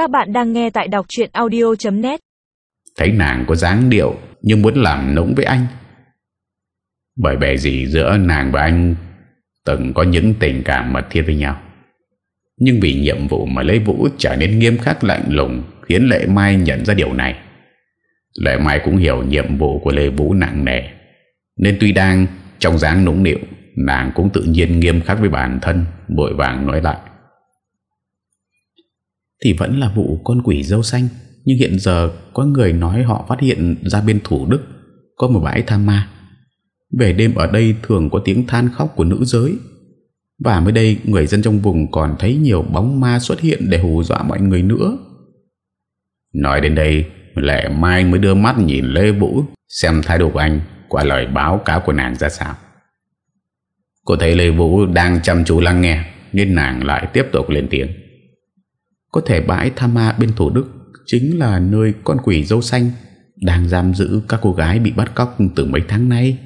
Các bạn đang nghe tại đọc chuyện audio.net Thấy nàng có dáng điệu, Nhưng muốn làm nũng với anh. Bởi bề gì giữa nàng và anh, Từng có những tình cảm mật thiết với nhau. Nhưng vì nhiệm vụ mà Lê Vũ trở nên nghiêm khắc, lạnh lùng, Khiến Lệ Mai nhận ra điều này. Lệ Mai cũng hiểu nhiệm vụ của Lê Vũ nặng nề. Nên tuy đang trong dáng nũng nịu, Nàng cũng tự nhiên nghiêm khắc với bản thân Bội vàng nói lại. Thì vẫn là vụ con quỷ dâu xanh. Nhưng hiện giờ có người nói họ phát hiện ra bên Thủ Đức Có một bãi tham ma. Về đêm ở đây thường có tiếng than khóc của nữ giới. Và mới đây, người dân trong vùng còn thấy nhiều bóng ma xuất hiện để hù dọa mọi người nữa. Nói đến đây Lệ Mai mới đưa mắt nhìn Lê Vũ, Xem thái độ của anh, Qua lời báo cáo của nàng ra sao. Cô thấy Lê Vũ đang chăm chú lắng nghe, Nên nàng lại tiếp tục lên tiếng. Có thể bãi Tha ma bên Thủ Đức, Chính là nơi con quỷ dâu xanh Đang giam giữ các cô gái bị bắt cóc từ mấy tháng nay.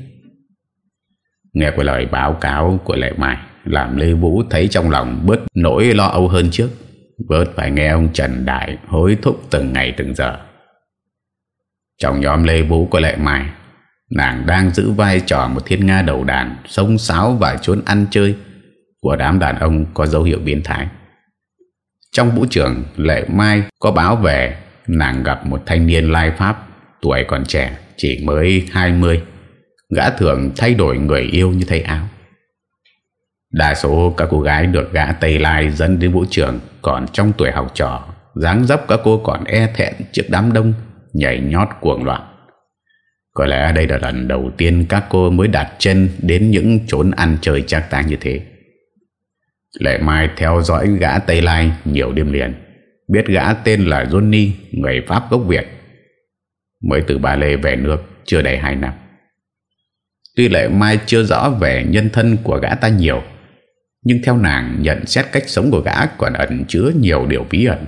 Nghe qua lời báo cáo của Lệ Mai, Làm Lê Vũ thấy trong lòng bớt nỗi lo âu hơn trước. Bớt phải nghe ông Trần Đại hối thúc từng ngày từng giờ. Trong nhóm Lê Vũ của Lệ Mai, Nàng đang giữ vai trò một thiên nga đầu đàn Sông sáo và trốn ăn chơi. Của đám đàn ông có dấu hiệu biến thái. Trong vũ trường Lệ Mai có báo về Nàng gặp một thanh niên lai Pháp Tuổi còn trẻ, Chỉ mới 20 Gã thường thay đổi người yêu như thay áo. Đa số các cô gái được gã Tây Lai dẫn đến vũ trường Còn trong tuổi học trò, dáng dấp các cô còn e thẹn trước đám đông, Nhảy nhót cuồng loạn. Có lẽ đây là lần đầu tiên các cô mới đặt chân đến những chốn ăn chơi chắc táng như thế. Lệ Mai theo dõi gã Tây Lai nhiều đêm liền. Biết gã tên là Johnny, người Pháp gốc Việt. Mới từ Ba Lê về nước chưa đầy 2 năm. Tuy Lệ Mai chưa rõ về nhân thân của gã ta nhiều, nhưng theo nàng nhận xét cách sống của gã còn ẩn chứa nhiều điều bí ẩn.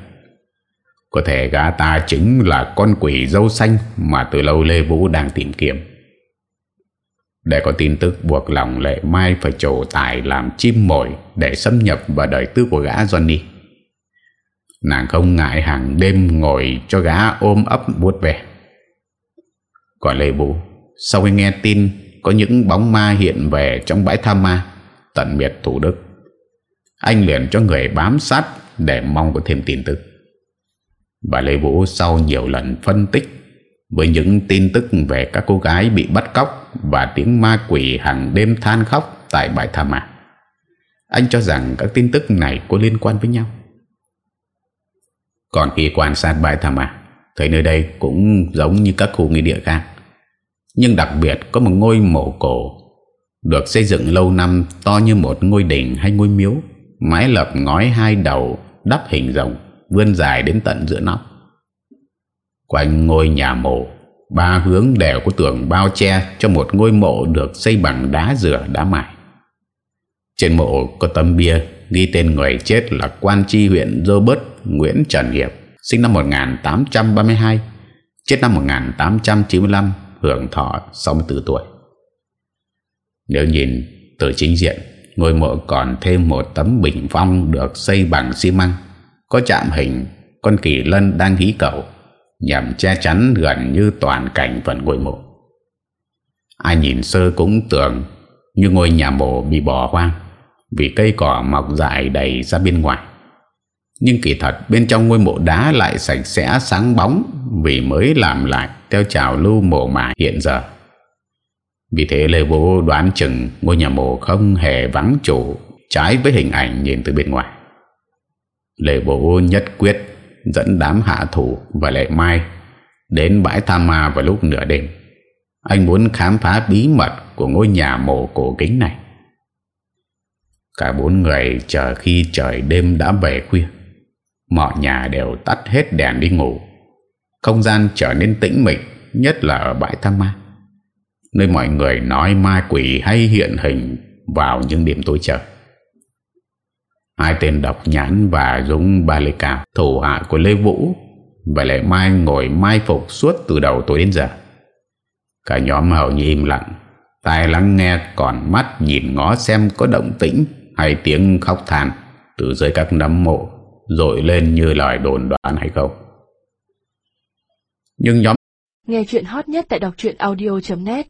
Có thể gã ta chính là con quỷ dâu xanh mà từ lâu Lê Vũ đang tìm kiếm. Để có tin tức buộc lòng Lệ Mai phải trổ tài làm chim mồi để xâm nhập vào đời tư của gã Johnny. Nàng không ngại hàng đêm ngồi cho gã ôm ấp buốt về. Còn Lê Vũ, sau khi nghe tin có những bóng ma hiện về trong bãi tham ma, tận miệt Thủ Đức, anh liền cho người bám sát để mong có thêm tin tức. Bà Lê Vũ sau nhiều lần phân tích với những tin tức về các cô gái bị bắt cóc và tiếng ma quỷ hàng đêm than khóc tại bãi tha ma. Anh cho rằng các tin tức này có liên quan với nhau. Còn khi quan sát bãi tha ma, thấy nơi đây cũng giống như các khu nghỉ địa khác. Nhưng đặc biệt có một ngôi mộ cổ được xây dựng lâu năm to như một ngôi đỉnh hay ngôi miếu, mái lập ngói hai đầu đắp hình rồng vươn dài đến tận giữa nóc. Quanh ngôi nhà mộ, ba hướng đều có tường bao che cho một ngôi mộ được xây bằng đá rửa đá mài. Trên mộ có tấm bia ghi tên người chết là quan tri huyện Robert Nguyễn Trần Hiệp, sinh năm 1832, chết năm 1895, hưởng thọ 64 tuổi. Nếu nhìn từ chính diện, ngôi mộ còn thêm một tấm bình phong được xây bằng xi măng có chạm hình con kỳ lân đang hí cầu nhằm che chắn gần như toàn cảnh phần ngôi mộ. Ai nhìn sơ cũng tưởng như ngôi nhà mộ bị bỏ hoang, vì cây cỏ mọc dại đầy ra bên ngoài. Nhưng kỳ thật bên trong ngôi mộ đá lại sạch sẽ sáng bóng vì mới làm lại theo trào lưu mộ mà hiện giờ. Vì thế Lê Vũ đoán chừng ngôi nhà mộ không hề vắng chủ trái với hình ảnh nhìn từ bên ngoài. Lê Bố nhất quyết dẫn đám hạ thủ và Lệ Mai đến bãi Tham Ma vào lúc nửa đêm. Anh muốn khám phá bí mật của ngôi nhà mộ cổ kính này. Cả bốn người chờ khi trời đêm đã về khuya. Mọi nhà đều tắt hết đèn đi ngủ. Không gian trở nên tĩnh mịch, nhất là ở bãi Tham Ma. Nơi mọi người nói ma quỷ hay hiện hình vào những điểm tối trời. Hai tên độc nhãn và Dũng Ba Lê Cao Thủ hạ của Lê Vũ, Và lại Mai ngồi mai phục suốt từ đầu tối đến giờ. Cả nhóm hầu như im lặng, Tai lắng nghe còn mắt nhìn ngó xem có động tĩnh Hay tiếng khóc than Từ dưới các nấm mộ Rồi lên như lời đồn đoán hay không. Nhưng nhóm Nghe chuyện hot nhất tại đọc audio.net